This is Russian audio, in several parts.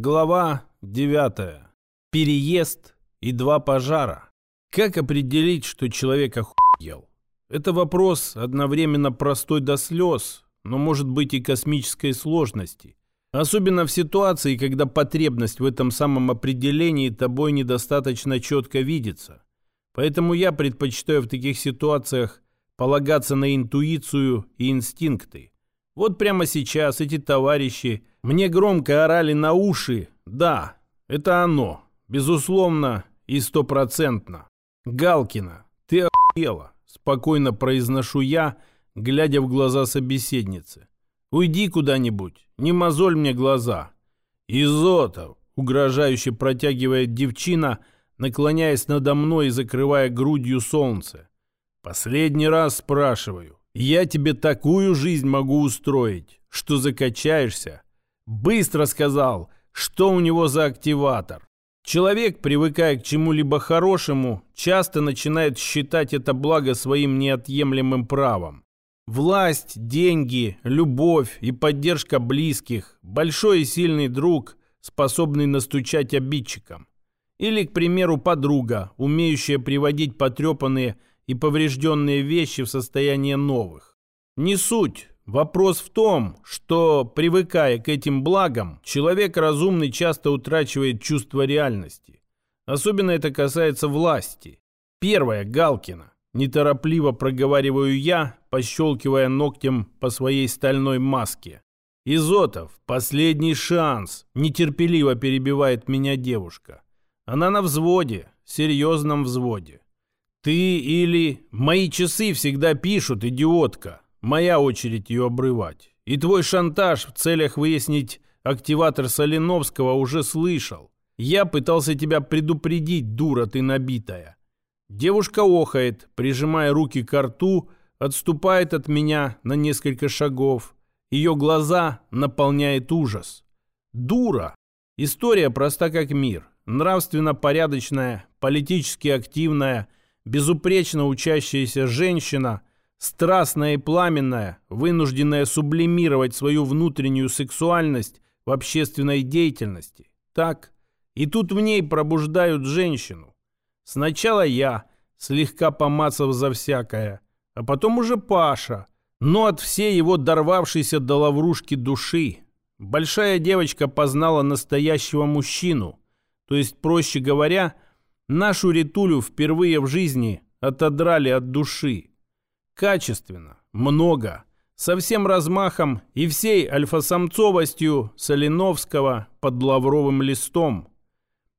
Глава 9. Переезд и два пожара. Как определить, что человек охуел? Это вопрос одновременно простой до слез, но может быть и космической сложности. Особенно в ситуации, когда потребность в этом самом определении тобой недостаточно четко видится. Поэтому я предпочитаю в таких ситуациях полагаться на интуицию и инстинкты. Вот прямо сейчас эти товарищи мне громко орали на уши. Да, это оно. Безусловно и стопроцентно. Галкина, ты охуела. Спокойно произношу я, глядя в глаза собеседницы. Уйди куда-нибудь, не мозоль мне глаза. Изотов, угрожающе протягивает девчина, наклоняясь надо мной и закрывая грудью солнце. Последний раз спрашиваю. Я тебе такую жизнь могу устроить, что закачаешься. Быстро сказал, что у него за активатор. Человек, привыкая к чему-либо хорошему, часто начинает считать это благо своим неотъемлемым правом. Власть, деньги, любовь и поддержка близких, большой и сильный друг, способный настучать обидчикам. Или, к примеру, подруга, умеющая приводить потрепанные и поврежденные вещи в состояние новых. Не суть. Вопрос в том, что, привыкая к этим благам, человек разумный часто утрачивает чувство реальности. Особенно это касается власти. Первое, Галкина. Неторопливо проговариваю я, пощелкивая ногтем по своей стальной маске. «Изотов, последний шанс!» – нетерпеливо перебивает меня девушка. Она на взводе, серьезном взводе. «Ты или...» «Мои часы всегда пишут, идиотка!» Моя очередь ее обрывать. И твой шантаж в целях выяснить активатор Соленовского уже слышал. Я пытался тебя предупредить, дура ты набитая. Девушка охает, прижимая руки к рту, отступает от меня на несколько шагов. Ее глаза наполняет ужас. Дура! История проста как мир. Нравственно порядочная, политически активная, безупречно учащаяся женщина, страстная и пламенная, вынужденная сублимировать свою внутреннюю сексуальность в общественной деятельности. Так, и тут в ней пробуждают женщину. Сначала я, слегка помацав за всякое, а потом уже Паша, но от всей его дорвавшейся до лаврушки души. Большая девочка познала настоящего мужчину, то есть, проще говоря, нашу Ритулю впервые в жизни отодрали от души. Качественно, много, со всем размахом и всей альфасамцовостью Соленовского под лавровым листом.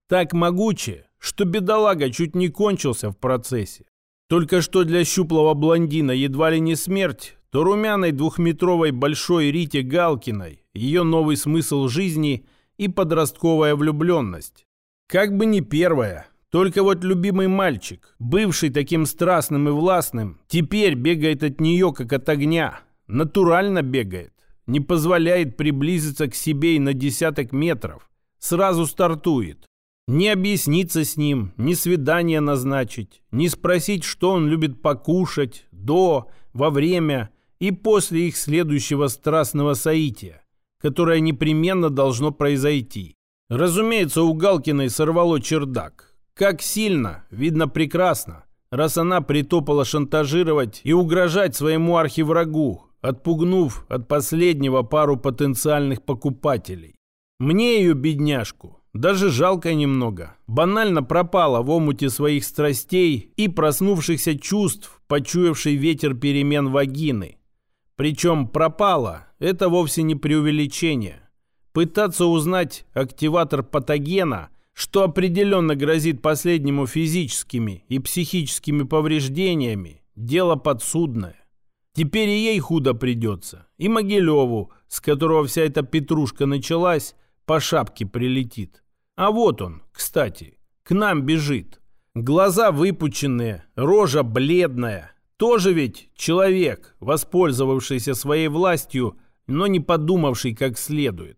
Так могуче, что бедолага чуть не кончился в процессе. Только что для щуплого блондина едва ли не смерть, то румяной двухметровой большой Рите Галкиной ее новый смысл жизни и подростковая влюбленность. Как бы не первая, только вот любимый мальчик, бывший таким страстным и властным, теперь бегает от нее, как от огня. Натурально бегает. Не позволяет приблизиться к себе и на десяток метров. Сразу стартует. Не объясниться с ним, ни свидание назначить, не спросить, что он любит покушать до, во время и после их следующего страстного соития, которое непременно должно произойти. Разумеется, у Галкиной сорвало чердак. Как сильно, видно прекрасно, раз она притопала шантажировать и угрожать своему архиврагу, отпугнув от последнего пару потенциальных покупателей. Мне ее, бедняжку, даже жалко немного. Банально пропала в омуте своих страстей и проснувшихся чувств, почуявший ветер перемен вагины. Причем пропала – это вовсе не преувеличение. Пытаться узнать активатор патогена – что определенно грозит последнему физическими и психическими повреждениями, дело подсудное. Теперь и ей худо придется, и Могилеву, с которого вся эта петрушка началась, по шапке прилетит. А вот он, кстати, к нам бежит. Глаза выпученные, рожа бледная. Тоже ведь человек, воспользовавшийся своей властью, но не подумавший как следует.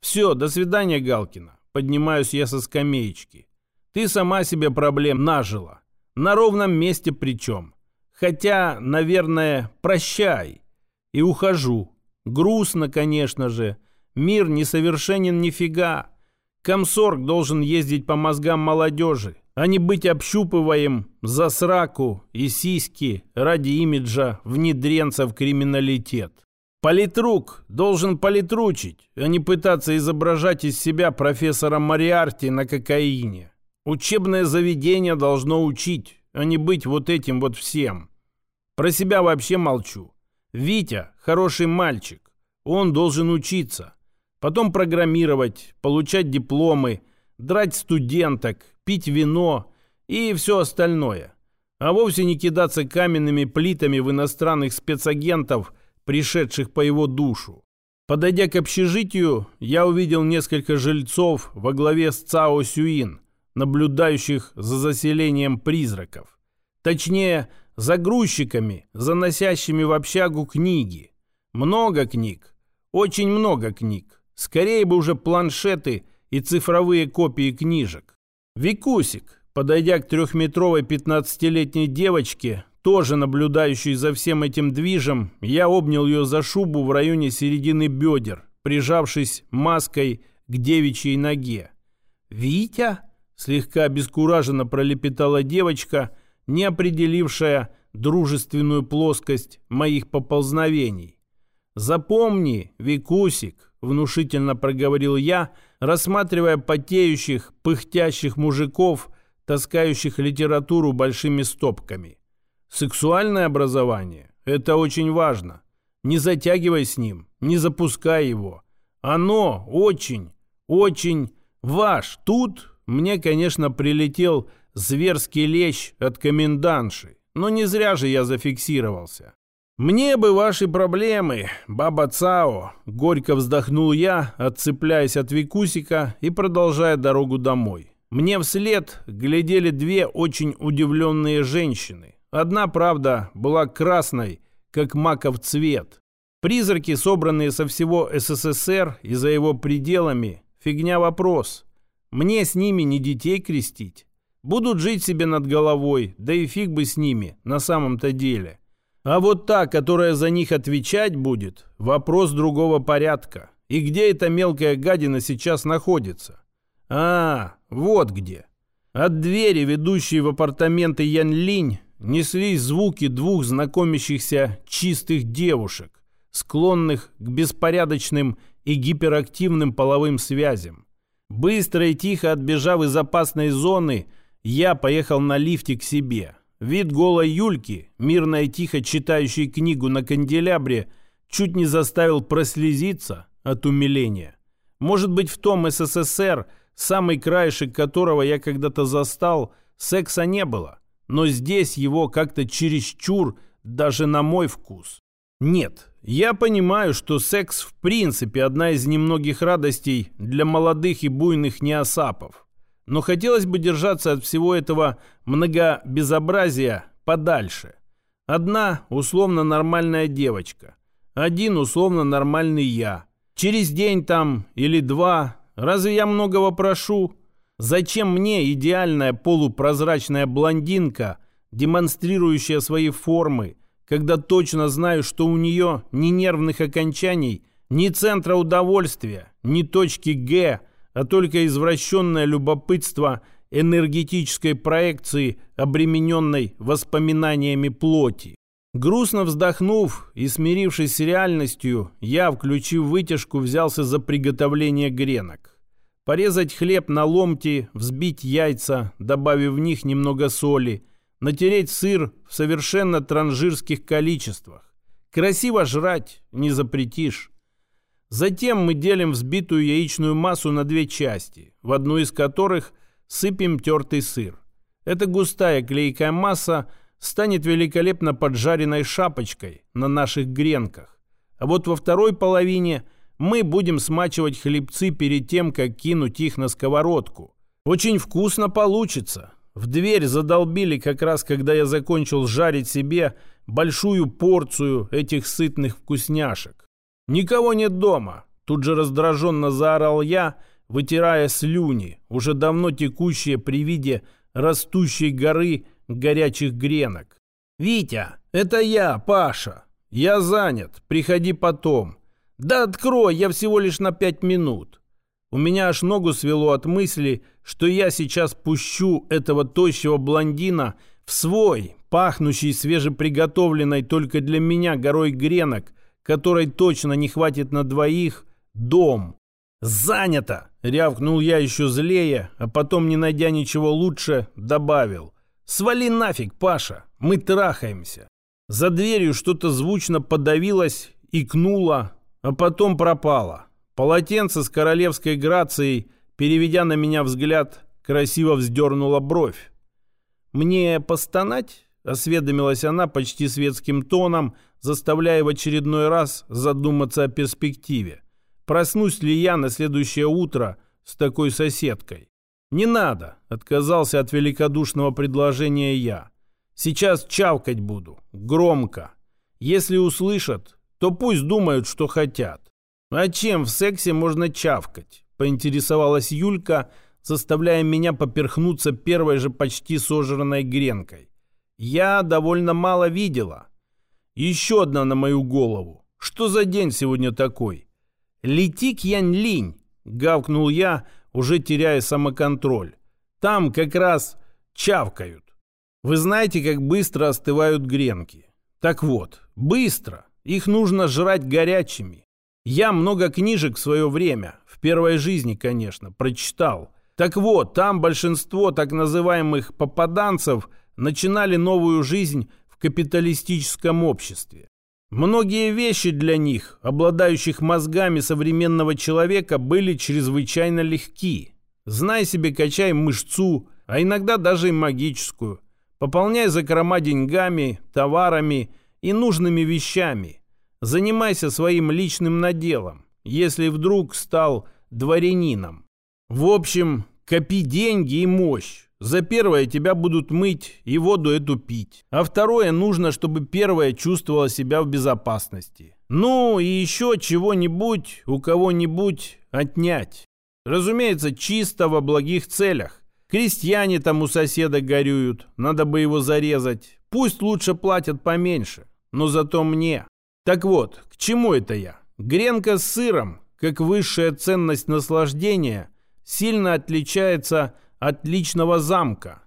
Все, до свидания, Галкина. Поднимаюсь я со скамеечки. Ты сама себе проблем нажила. На ровном месте причем. Хотя, наверное, прощай. И ухожу. Грустно, конечно же. Мир несовершенен нифига. Комсорг должен ездить по мозгам молодежи, а не быть общупываем за сраку и сиськи ради имиджа внедренца в криминалитет. Политрук должен политручить, а не пытаться изображать из себя профессора Мариарти на кокаине. Учебное заведение должно учить, а не быть вот этим вот всем. Про себя вообще молчу. Витя – хороший мальчик. Он должен учиться. Потом программировать, получать дипломы, драть студенток, пить вино и все остальное. А вовсе не кидаться каменными плитами в иностранных спецагентов, пришедших по его душу. Подойдя к общежитию, я увидел несколько жильцов во главе с Цао Сюин, наблюдающих за заселением призраков. Точнее, загрузчиками, заносящими в общагу книги. Много книг, очень много книг. Скорее бы уже планшеты и цифровые копии книжек. Викусик, подойдя к трехметровой пятнадцатилетней девочке, тоже наблюдающей за всем этим движем, я обнял ее за шубу в районе середины бедер, прижавшись маской к девичьей ноге. «Витя?» — слегка обескураженно пролепетала девочка, не определившая дружественную плоскость моих поползновений. «Запомни, Викусик», — внушительно проговорил я, рассматривая потеющих, пыхтящих мужиков, таскающих литературу большими стопками. «Сексуальное образование — это очень важно. Не затягивай с ним, не запускай его. Оно очень, очень ваш. Тут мне, конечно, прилетел зверский лещ от комендантши, но не зря же я зафиксировался. «Мне бы ваши проблемы, баба Цао!» — горько вздохнул я, отцепляясь от Викусика и продолжая дорогу домой. Мне вслед глядели две очень удивленные женщины. Одна, правда, была красной, как маков цвет. Призраки, собранные со всего СССР и за его пределами, фигня вопрос. Мне с ними не детей крестить. Будут жить себе над головой, да и фиг бы с ними на самом-то деле. А вот та, которая за них отвечать будет, вопрос другого порядка. И где эта мелкая гадина сейчас находится? А, вот где. От двери, ведущей в апартаменты Ян Линь, неслись звуки двух знакомящихся чистых девушек, склонных к беспорядочным и гиперактивным половым связям. Быстро и тихо отбежав из опасной зоны, я поехал на лифте к себе – Вид голой Юльки, мирно и тихо читающей книгу на канделябре, чуть не заставил прослезиться от умиления. Может быть, в том СССР, самый краешек которого я когда-то застал, секса не было. Но здесь его как-то чересчур, даже на мой вкус. Нет, я понимаю, что секс в принципе одна из немногих радостей для молодых и буйных неосапов. Но хотелось бы держаться от всего этого многобезобразия подальше. Одна условно нормальная девочка, один условно нормальный я. Через день там или два, разве я многого прошу? Зачем мне идеальная полупрозрачная блондинка, демонстрирующая свои формы, когда точно знаю, что у нее ни нервных окончаний, ни центра удовольствия, ни точки «Г», а только извращенное любопытство энергетической проекции, обремененной воспоминаниями плоти. Грустно вздохнув и смирившись с реальностью, я, включив вытяжку, взялся за приготовление гренок. Порезать хлеб на ломти, взбить яйца, добавив в них немного соли, натереть сыр в совершенно транжирских количествах. Красиво жрать не запретишь. Затем мы делим взбитую яичную массу на две части, в одну из которых сыпем тертый сыр. Эта густая клейкая масса станет великолепно поджаренной шапочкой на наших гренках. А вот во второй половине мы будем смачивать хлебцы перед тем, как кинуть их на сковородку. Очень вкусно получится. В дверь задолбили как раз, когда я закончил жарить себе большую порцию этих сытных вкусняшек. «Никого нет дома!» Тут же раздраженно заорал я, вытирая слюни, уже давно текущие при виде растущей горы горячих гренок. «Витя, это я, Паша. Я занят. Приходи потом. Да открой, я всего лишь на пять минут». У меня аж ногу свело от мысли, что я сейчас пущу этого тощего блондина в свой, пахнущий свежеприготовленной только для меня горой гренок, которой точно не хватит на двоих, дом. «Занято!» — рявкнул я еще злее, а потом, не найдя ничего лучше, добавил. «Свали нафиг, Паша, мы трахаемся». За дверью что-то звучно подавилось, икнуло, а потом пропало. Полотенце с королевской грацией, переведя на меня взгляд, красиво вздернула бровь. «Мне постонать?» — осведомилась она почти светским тоном, заставляя в очередной раз задуматься о перспективе. «Проснусь ли я на следующее утро с такой соседкой?» «Не надо», — отказался от великодушного предложения я. «Сейчас чавкать буду, громко. Если услышат, то пусть думают, что хотят. «А чем в сексе можно чавкать?» – поинтересовалась Юлька, заставляя меня поперхнуться первой же почти сожранной гренкой. «Я довольно мало видела. Еще одна на мою голову. Что за день сегодня такой?» «Лети к Янь-Линь!» – гавкнул я, уже теряя самоконтроль. «Там как раз чавкают. Вы знаете, как быстро остывают гренки? Так вот, быстро. Их нужно жрать горячими. Я много книжек в свое время, в первой жизни, конечно, прочитал. Так вот, там большинство так называемых попаданцев начинали новую жизнь в капиталистическом обществе. Многие вещи для них, обладающих мозгами современного человека, были чрезвычайно легки. Знай себе, качай мышцу, а иногда даже и магическую. Пополняй закрома деньгами, товарами и нужными вещами – Занимайся своим личным наделом, если вдруг стал дворянином. В общем, копи деньги и мощь. За первое тебя будут мыть и воду эту пить. А второе нужно, чтобы первое чувствовало себя в безопасности. Ну и еще чего-нибудь у кого-нибудь отнять. Разумеется, чисто во благих целях. Крестьяне там у соседа горюют, надо бы его зарезать. Пусть лучше платят поменьше, но зато мне. Так вот, к чему это я? Гренка с сыром, как высшая ценность наслаждения, сильно отличается от личного замка.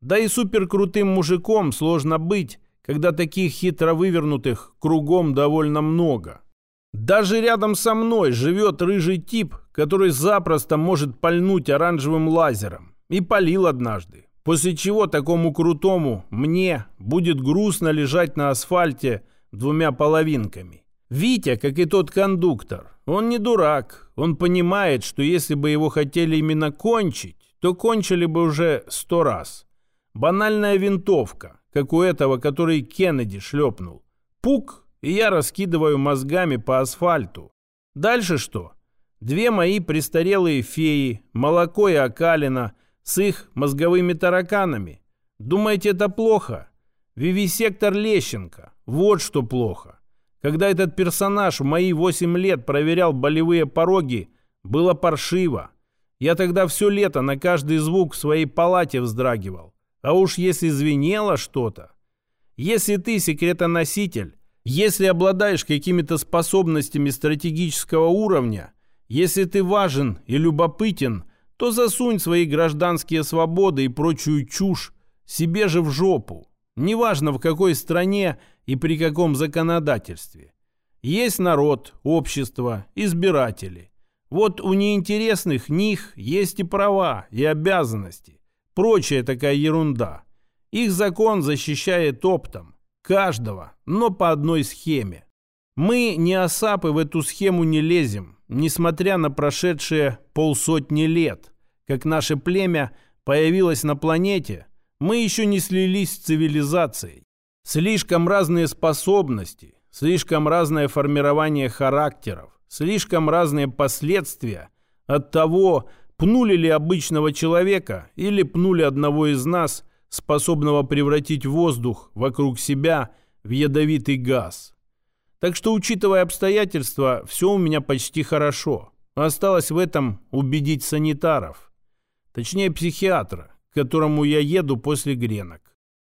Да и суперкрутым мужиком сложно быть, когда таких хитро вывернутых кругом довольно много. Даже рядом со мной живет рыжий тип, который запросто может пальнуть оранжевым лазером. И палил однажды. После чего такому крутому мне будет грустно лежать на асфальте двумя половинками. Витя, как и тот кондуктор, он не дурак. Он понимает, что если бы его хотели именно кончить, то кончили бы уже сто раз. Банальная винтовка, как у этого, который Кеннеди шлепнул. Пук, и я раскидываю мозгами по асфальту. Дальше что? Две мои престарелые феи, молоко и окалина, с их мозговыми тараканами. Думаете, это плохо? Вивисектор Лещенко. Вот что плохо. Когда этот персонаж в мои восемь лет проверял болевые пороги, было паршиво. Я тогда все лето на каждый звук в своей палате вздрагивал. А уж если звенело что-то. Если ты секретоноситель, если обладаешь какими-то способностями стратегического уровня, если ты важен и любопытен, то засунь свои гражданские свободы и прочую чушь себе же в жопу. Неважно в какой стране и при каком законодательстве. Есть народ, общество, избиратели. Вот у неинтересных них есть и права, и обязанности. Прочая такая ерунда. Их закон защищает оптом. Каждого, но по одной схеме. Мы, не осапы, в эту схему не лезем, несмотря на прошедшие полсотни лет, как наше племя появилось на планете – мы еще не слились с цивилизацией. Слишком разные способности, слишком разное формирование характеров, слишком разные последствия от того, пнули ли обычного человека или пнули одного из нас, способного превратить воздух вокруг себя в ядовитый газ. Так что, учитывая обстоятельства, все у меня почти хорошо. Осталось в этом убедить санитаров. Точнее, психиатра, к которому я еду после гренок.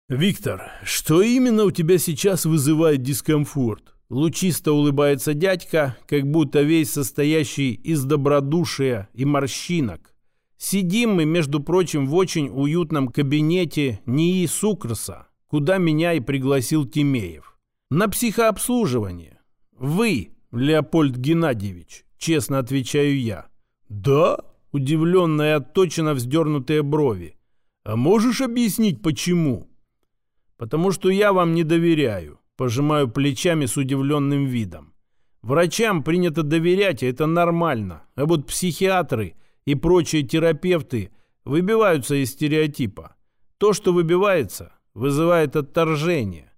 «Виктор, что именно у тебя сейчас вызывает дискомфорт?» Лучисто улыбается дядька, как будто весь состоящий из добродушия и морщинок. Сидим мы, между прочим, в очень уютном кабинете НИИ Сукрса, куда меня и пригласил Тимеев. На психообслуживание. Вы, Леопольд Геннадьевич, честно отвечаю я. Да? Удивленно и отточенно вздернутые брови. А можешь объяснить, почему? Потому что я вам не доверяю. Пожимаю плечами с удивленным видом. Врачам принято доверять, и это нормально. А вот психиатры и прочие терапевты выбиваются из стереотипа. То, что выбивается, вызывает отторжение.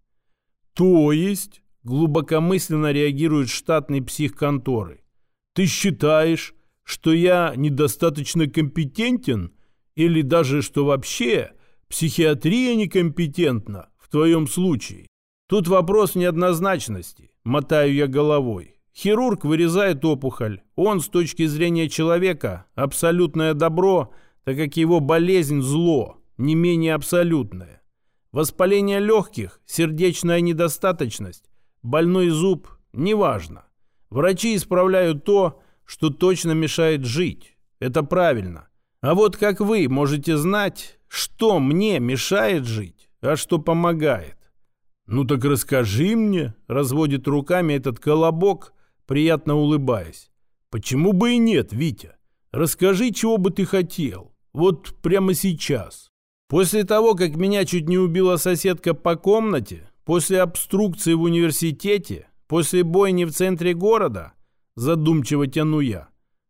То есть, глубокомысленно реагирует штатный псих конторы. Ты считаешь, что я недостаточно компетентен? Или даже, что вообще психиатрия некомпетентна в твоем случае? Тут вопрос неоднозначности. Мотаю я головой. Хирург вырезает опухоль. Он, с точки зрения человека, абсолютное добро, так как его болезнь – зло, не менее абсолютное. Воспаление легких, сердечная недостаточность, больной зуб – неважно. Врачи исправляют то, что точно мешает жить. Это правильно. А вот как вы можете знать, что мне мешает жить, а что помогает? «Ну так расскажи мне», — разводит руками этот колобок, приятно улыбаясь. «Почему бы и нет, Витя? Расскажи, чего бы ты хотел. Вот прямо сейчас». После того, как меня чуть не убила соседка по комнате, после обструкции в университете, после бойни в центре города, задумчиво тяну я.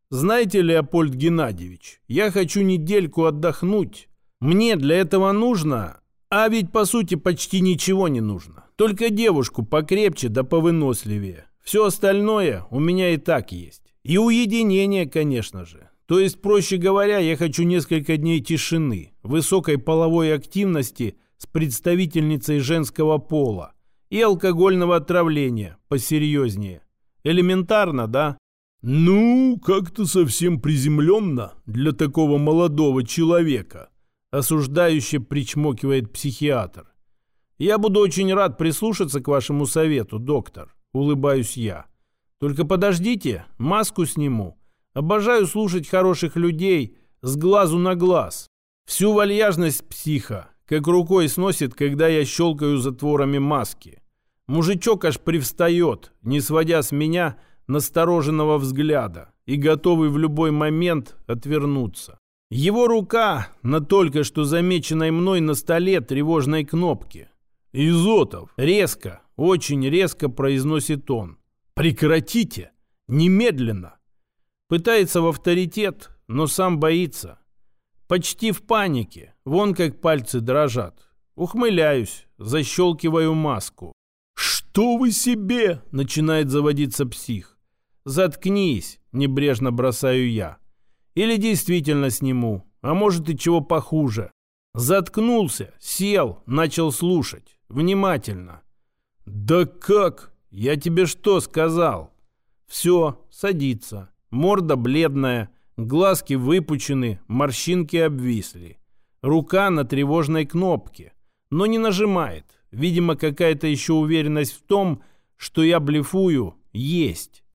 Знаете, Леопольд Геннадьевич, я хочу недельку отдохнуть. Мне для этого нужно, а ведь по сути почти ничего не нужно. Только девушку покрепче да повыносливее. Все остальное у меня и так есть. И уединение, конечно же. То есть, проще говоря, я хочу несколько дней тишины, высокой половой активности с представительницей женского пола и алкогольного отравления посерьезнее. Элементарно, да? Ну, как-то совсем приземленно для такого молодого человека, осуждающе причмокивает психиатр. Я буду очень рад прислушаться к вашему совету, доктор улыбаюсь я. Только подождите, маску сниму. Обожаю слушать хороших людей с глазу на глаз. Всю вальяжность психа, как рукой сносит, когда я щелкаю затворами маски. Мужичок аж привстает, не сводя с меня настороженного взгляда и готовый в любой момент отвернуться. Его рука на только что замеченной мной на столе тревожной кнопке. «Изотов!» Резко, очень резко произносит он. «Прекратите! Немедленно!» Пытается в авторитет, но сам боится. Почти в панике. Вон как пальцы дрожат. Ухмыляюсь, защелкиваю маску. «Что вы себе?» — начинает заводиться псих. «Заткнись!» — небрежно бросаю я. «Или действительно сниму, а может и чего похуже». Заткнулся, сел, начал слушать. Внимательно. «Да как? Я тебе что сказал?» «Все, садится. Морда бледная, глазки выпучены, морщинки обвисли. Рука на тревожной кнопке, но не нажимает. Видимо, какая-то еще уверенность в том, что я блефую, есть.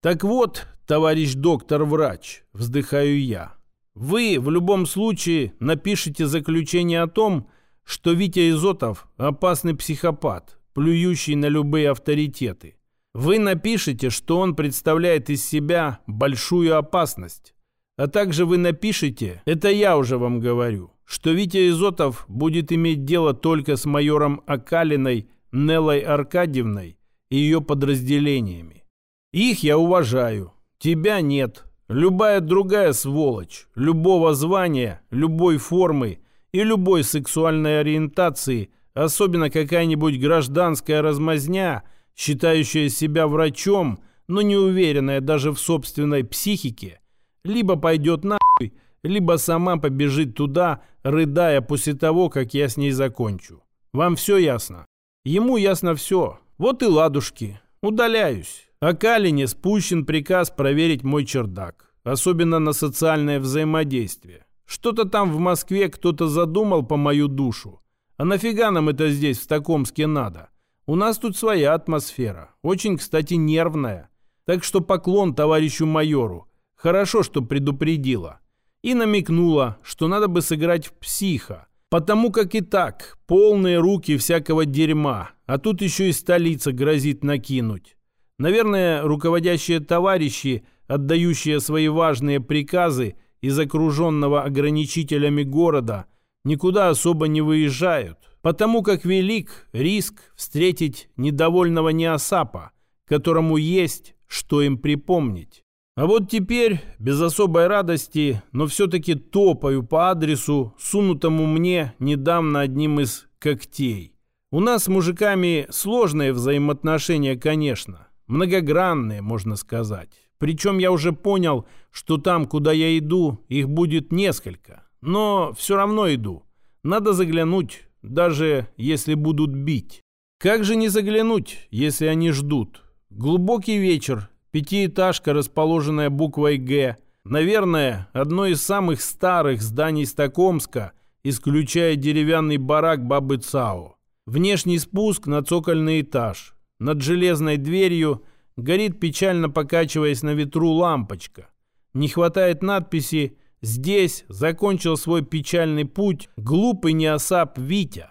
Так вот, товарищ доктор-врач, вздыхаю я. Вы в любом случае напишите заключение о том, что Витя Изотов опасный психопат, плюющий на любые авторитеты. Вы напишите, что он представляет из себя большую опасность. А также вы напишите, это я уже вам говорю, что Витя Изотов будет иметь дело только с майором Акалиной Неллой Аркадьевной и ее подразделениями. Их я уважаю, тебя нет. Любая другая сволочь, любого звания, любой формы и любой сексуальной ориентации – особенно какая-нибудь гражданская размазня, считающая себя врачом, но не уверенная даже в собственной психике, либо пойдет нахуй, либо сама побежит туда, рыдая после того, как я с ней закончу. Вам все ясно? Ему ясно все. Вот и ладушки. Удаляюсь. А Калине спущен приказ проверить мой чердак. Особенно на социальное взаимодействие. Что-то там в Москве кто-то задумал по мою душу. А нафига нам это здесь, в Стокомске, надо? У нас тут своя атмосфера, очень, кстати, нервная. Так что поклон товарищу майору. Хорошо, что предупредила. И намекнула, что надо бы сыграть в психа. Потому как и так, полные руки всякого дерьма, а тут еще и столица грозит накинуть. Наверное, руководящие товарищи, отдающие свои важные приказы из окруженного ограничителями города, никуда особо не выезжают, потому как велик риск встретить недовольного неосапа, которому есть что им припомнить. А вот теперь, без особой радости, но все-таки топаю по адресу, сунутому мне недавно одним из когтей. У нас с мужиками сложные взаимоотношения, конечно, многогранные, можно сказать. Причем я уже понял, что там, куда я иду, их будет несколько. Но все равно иду. Надо заглянуть, даже если будут бить. Как же не заглянуть, если они ждут? Глубокий вечер, пятиэтажка, расположенная буквой «Г». Наверное, одно из самых старых зданий Стокомска, исключая деревянный барак Бабы Цао. Внешний спуск на цокольный этаж. Над железной дверью горит печально покачиваясь на ветру лампочка. Не хватает надписи «Здесь закончил свой печальный путь глупый неосап Витя».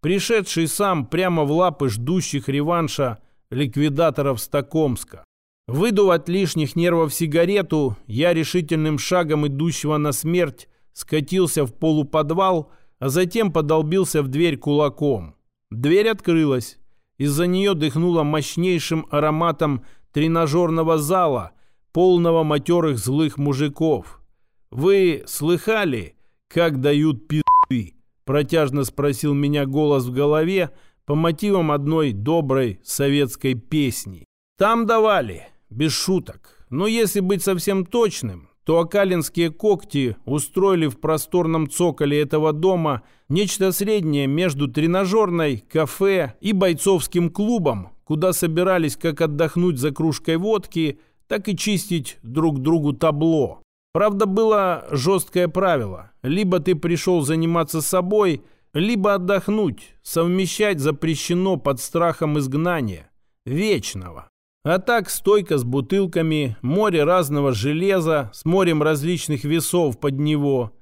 Пришедший сам прямо в лапы ждущих реванша ликвидаторов Стокомска. Выдув от лишних нервов сигарету, я решительным шагом идущего на смерть скатился в полуподвал, а затем подолбился в дверь кулаком. Дверь открылась. Из-за нее дыхнуло мощнейшим ароматом тренажерного зала, полного матерых злых мужиков. «Вы слыхали, как дают пизды?» Протяжно спросил меня голос в голове, по мотивам одной доброй советской песни. Там давали, без шуток. Но если быть совсем точным, то окалинские когти устроили в просторном цоколе этого дома нечто среднее между тренажерной, кафе и бойцовским клубом, куда собирались как отдохнуть за кружкой водки, так и чистить друг другу табло. Правда, было жесткое правило. Либо ты пришел заниматься собой – либо отдохнуть, совмещать запрещено под страхом изгнания, вечного. А так стойка с бутылками, море разного железа с морем различных весов под него,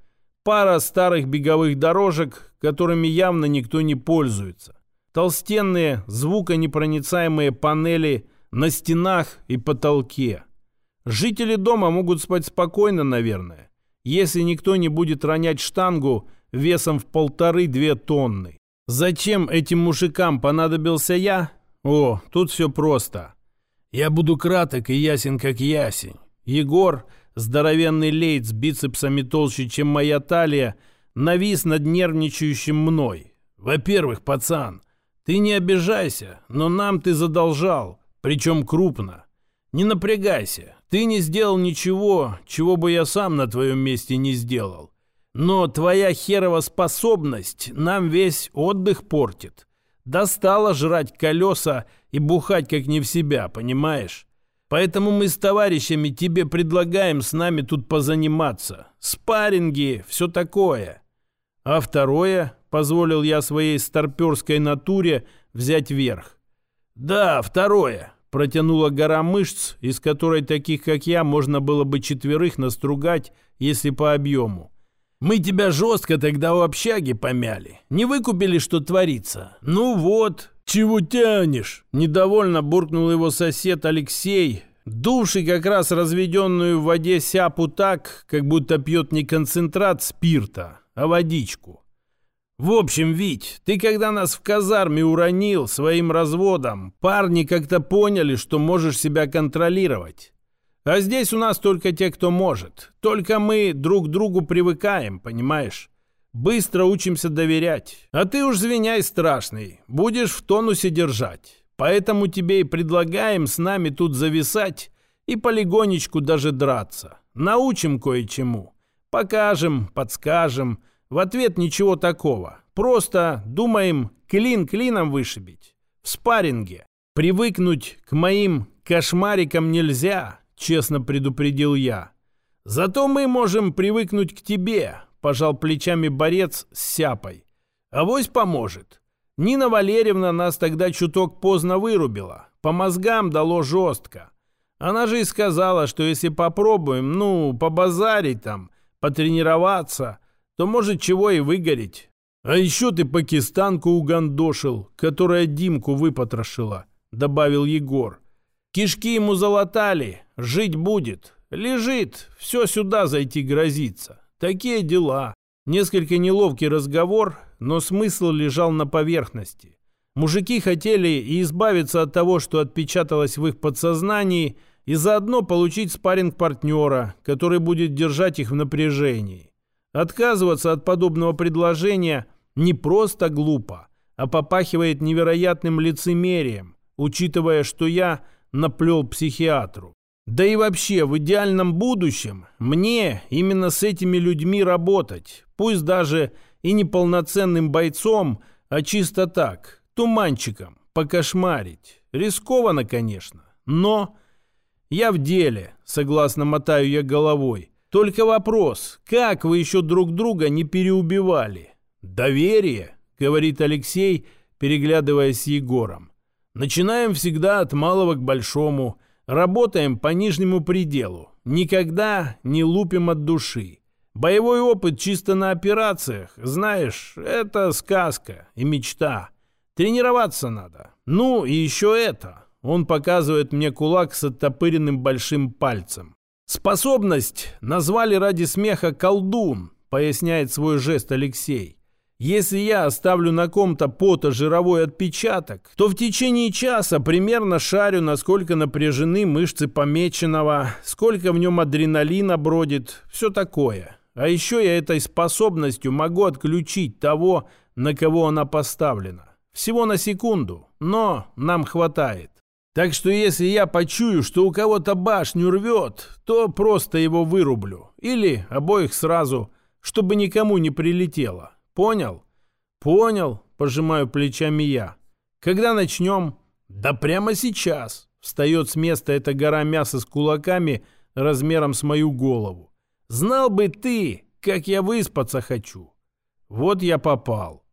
пара старых беговых дорожек, которыми явно никто не пользуется, толстенные звуконепроницаемые панели на стенах и потолке. Жители дома могут спать спокойно, наверное, если никто не будет ронять штангу весом в полторы-две тонны. Зачем этим мужикам понадобился я? О, тут все просто. Я буду краток и ясен, как ясень. Егор, здоровенный лейт с бицепсами толще, чем моя талия, навис над нервничающим мной. Во-первых, пацан, ты не обижайся, но нам ты задолжал, причем крупно. Не напрягайся, ты не сделал ничего, чего бы я сам на твоем месте не сделал. Но твоя херова способность нам весь отдых портит. Достало жрать колеса и бухать как не в себя, понимаешь? Поэтому мы с товарищами тебе предлагаем с нами тут позаниматься. Спарринги, все такое. А второе, позволил я своей старперской натуре взять верх. Да, второе, протянула гора мышц, из которой таких, как я, можно было бы четверых настругать, если по объему. Мы тебя жестко тогда у общаги помяли. Не выкупили, что творится. Ну вот, чего тянешь? Недовольно буркнул его сосед Алексей, дувший как раз разведенную в воде сяпу так, как будто пьет не концентрат спирта, а водичку. В общем, Вить, ты когда нас в казарме уронил своим разводом, парни как-то поняли, что можешь себя контролировать. А здесь у нас только те, кто может. Только мы друг к другу привыкаем, понимаешь? Быстро учимся доверять. А ты уж звеняй страшный. Будешь в тонусе держать. Поэтому тебе и предлагаем с нами тут зависать и полигонечку даже драться. Научим кое-чему. Покажем, подскажем. В ответ ничего такого. Просто думаем клин клином вышибить. В спарринге. Привыкнуть к моим кошмарикам нельзя честно предупредил я. «Зато мы можем привыкнуть к тебе», – пожал плечами борец с сяпой. «Авось поможет. Нина Валерьевна нас тогда чуток поздно вырубила. По мозгам дало жестко. Она же и сказала, что если попробуем, ну, побазарить там, потренироваться, то может чего и выгореть. А еще ты пакистанку угандошил, которая Димку выпотрошила, добавил Егор. Кишки ему залатали, жить будет. Лежит, все сюда зайти грозится. Такие дела. Несколько неловкий разговор, но смысл лежал на поверхности. Мужики хотели и избавиться от того, что отпечаталось в их подсознании, и заодно получить спарринг партнера, который будет держать их в напряжении. Отказываться от подобного предложения не просто глупо, а попахивает невероятным лицемерием, учитывая, что я наплел психиатру. Да и вообще, в идеальном будущем мне именно с этими людьми работать, пусть даже и не полноценным бойцом, а чисто так, туманчиком, покошмарить. Рискованно, конечно, но я в деле, согласно мотаю я головой. Только вопрос, как вы еще друг друга не переубивали? Доверие, говорит Алексей, переглядываясь с Егором. Начинаем всегда от малого к большому – Работаем по нижнему пределу. Никогда не лупим от души. Боевой опыт чисто на операциях, знаешь, это сказка и мечта. Тренироваться надо. Ну и еще это. Он показывает мне кулак с оттопыренным большим пальцем. Способность назвали ради смеха колдун, поясняет свой жест Алексей. Если я оставлю на ком-то пота жировой отпечаток, то в течение часа примерно шарю, насколько напряжены мышцы помеченного, сколько в нем адреналина бродит, все такое. А еще я этой способностью могу отключить того, на кого она поставлена. Всего на секунду, но нам хватает. Так что если я почую, что у кого-то башню рвет, то просто его вырублю. Или обоих сразу, чтобы никому не прилетело. Понял? Понял, пожимаю плечами я. Когда начнем? Да прямо сейчас. Встает с места эта гора мяса с кулаками размером с мою голову. Знал бы ты, как я выспаться хочу. Вот я попал.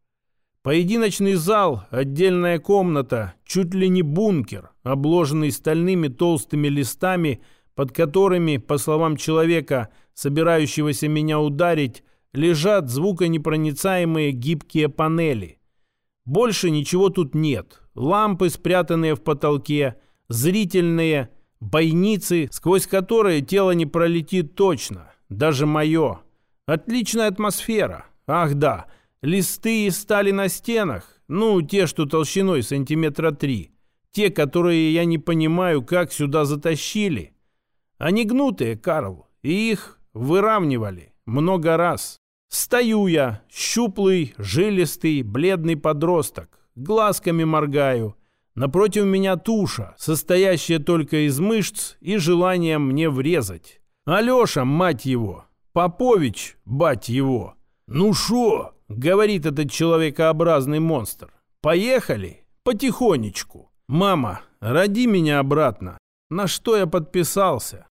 Поединочный зал, отдельная комната, чуть ли не бункер, обложенный стальными толстыми листами, под которыми, по словам человека, собирающегося меня ударить, лежат звуконепроницаемые гибкие панели. Больше ничего тут нет. Лампы, спрятанные в потолке, зрительные, бойницы, сквозь которые тело не пролетит точно, даже мое. Отличная атмосфера. Ах да, листы из стали на стенах, ну, те, что толщиной сантиметра три. Те, которые я не понимаю, как сюда затащили. Они гнутые, Карл, и их выравнивали много раз. Стою я, щуплый, жилистый, бледный подросток. Глазками моргаю. Напротив меня туша, состоящая только из мышц и желанием мне врезать. Алеша, мать его! Попович, бать его! «Ну шо?» — говорит этот человекообразный монстр. «Поехали? Потихонечку. Мама, роди меня обратно. На что я подписался?